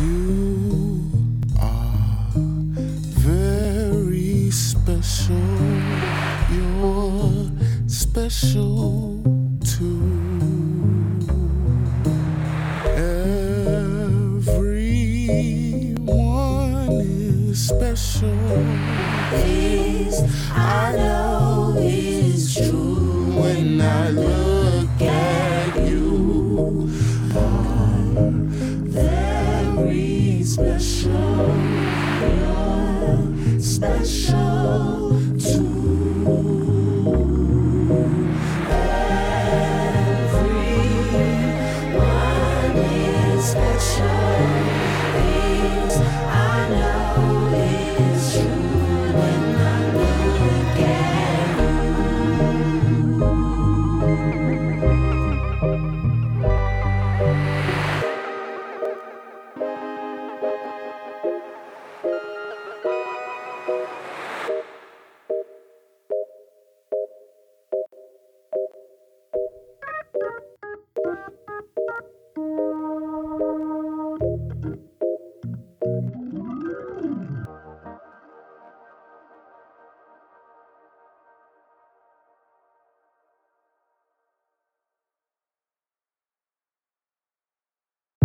You are very special. You're special too. Is special. I know is true when I. you.